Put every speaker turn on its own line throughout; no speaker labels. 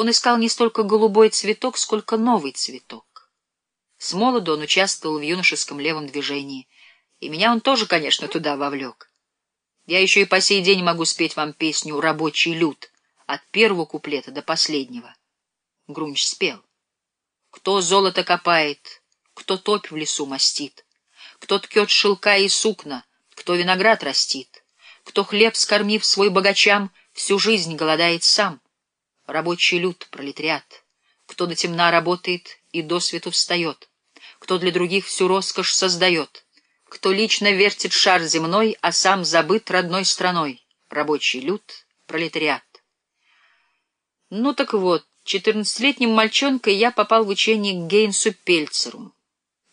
Он искал не столько голубой цветок, сколько новый цветок. С молоду он участвовал в юношеском левом движении, и меня он тоже, конечно, туда вовлек. Я еще и по сей день могу спеть вам песню «Рабочий люд» от первого куплета до последнего. Грунч спел. Кто золото копает, кто топь в лесу мастит, кто ткет шелка и сукна, кто виноград растит, кто хлеб, скормив свой богачам, всю жизнь голодает сам. Рабочий люд, пролетариат, кто до темна работает и до свету встает, кто для других всю роскошь создает, кто лично вертит шар земной, а сам забыт родной страной. Рабочий люд, пролетариат. Ну так вот, четырнадцатилетним мальчонкой я попал в учение к Гейнсу Пельцеру.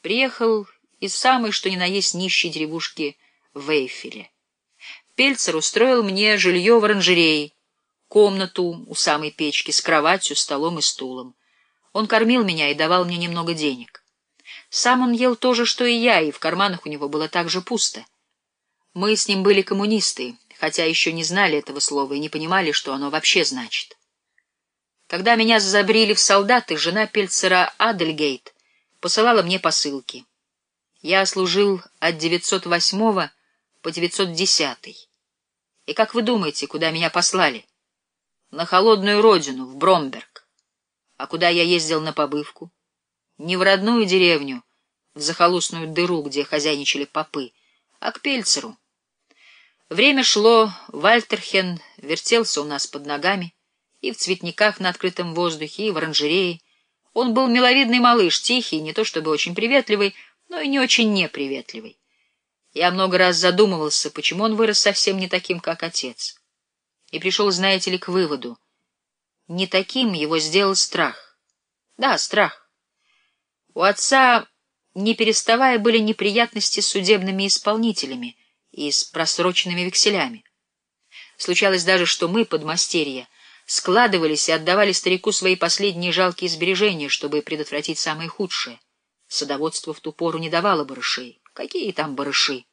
Приехал из самой, что ни на есть, нищей деревушки в Эйфеле. Пельцер устроил мне жилье в оранжерее, комнату у самой печки с кроватью, столом и стулом. Он кормил меня и давал мне немного денег. Сам он ел то же, что и я, и в карманах у него было так же пусто. Мы с ним были коммунисты, хотя еще не знали этого слова и не понимали, что оно вообще значит. Когда меня забрили в солдаты, жена Пельцера Адельгейт посылала мне посылки. Я служил от 908 по 910. И как вы думаете, куда меня послали? На холодную родину, в Бромберг. А куда я ездил на побывку? Не в родную деревню, в захолустную дыру, где хозяйничали попы, а к Пельцеру. Время шло, Вальтерхен вертелся у нас под ногами, и в цветниках на открытом воздухе, и в оранжерее. Он был миловидный малыш, тихий, не то чтобы очень приветливый, но и не очень неприветливый. Я много раз задумывался, почему он вырос совсем не таким, как отец. И пришел, знаете ли, к выводу. Не таким его сделал страх. Да, страх. У отца, не переставая, были неприятности с судебными исполнителями и с просроченными векселями. Случалось даже, что мы, подмастерья, складывались и отдавали старику свои последние жалкие сбережения, чтобы предотвратить самое худшее. Садоводство в ту пору не давало барышей. Какие там барыши?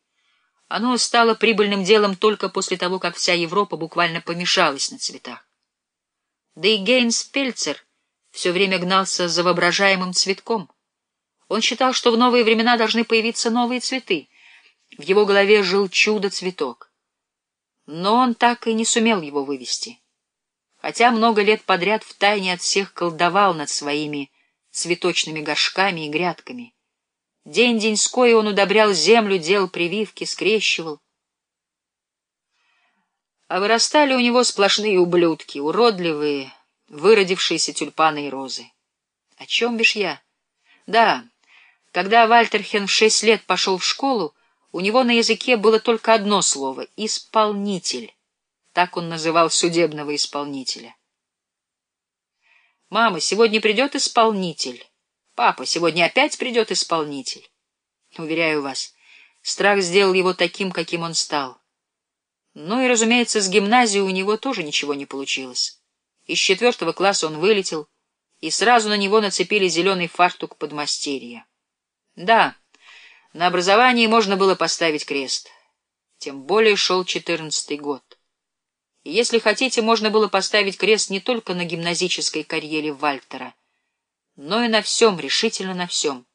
Оно стало прибыльным делом только после того, как вся Европа буквально помешалась на цветах. Да и Гейнс Пельцер все время гнался за воображаемым цветком. Он считал, что в новые времена должны появиться новые цветы. В его голове жил чудо-цветок. Но он так и не сумел его вывести хотя много лет подряд втайне от всех колдовал над своими цветочными горшками и грядками. День-деньской он удобрял землю, делал прививки, скрещивал. А вырастали у него сплошные ублюдки, уродливые, выродившиеся тюльпаны и розы. О чем бишь я? Да, когда Вальтерхен в шесть лет пошел в школу, у него на языке было только одно слово — «исполнитель». Так он называл судебного исполнителя. «Мама, сегодня придет исполнитель. Папа, сегодня опять придет исполнитель». Уверяю вас, страх сделал его таким, каким он стал. Ну и, разумеется, с гимназии у него тоже ничего не получилось. Из четвертого класса он вылетел, и сразу на него нацепили зеленый фартук подмастерья. Да, на образовании можно было поставить крест. Тем более шел четырнадцатый год. И если хотите, можно было поставить крест не только на гимназической карьере Вальтера, но и на всем, решительно на всем.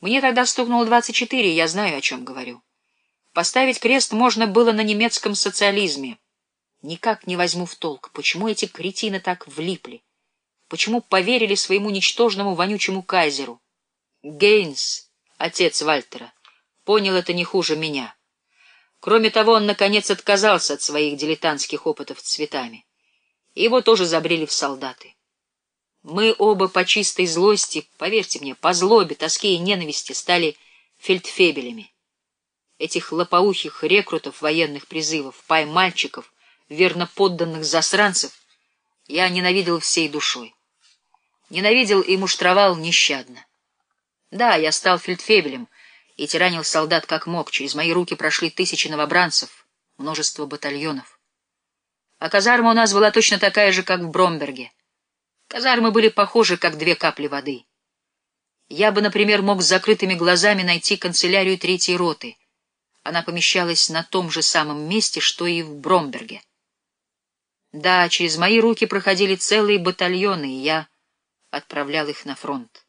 Мне тогда стукнуло 24, я знаю, о чем говорю. Поставить крест можно было на немецком социализме. Никак не возьму в толк, почему эти кретины так влипли, почему поверили своему ничтожному вонючему кайзеру. Гейнс, отец Вальтера, понял это не хуже меня. Кроме того, он, наконец, отказался от своих дилетантских опытов цветами. Его тоже забрели в солдаты. Мы оба по чистой злости, поверьте мне, по злобе, тоске и ненависти стали фельдфебелями. Этих лопоухих рекрутов военных призывов, пай-мальчиков, верно подданных засранцев, я ненавидел всей душой. Ненавидел и муштровал нещадно. Да, я стал фельдфебелем — и тиранил солдат как мог. Через мои руки прошли тысячи новобранцев, множество батальонов. А казарма у нас была точно такая же, как в Бромберге. Казармы были похожи, как две капли воды. Я бы, например, мог с закрытыми глазами найти канцелярию третьей роты. Она помещалась на том же самом месте, что и в Бромберге. Да, через мои руки проходили целые батальоны, и я отправлял их на фронт.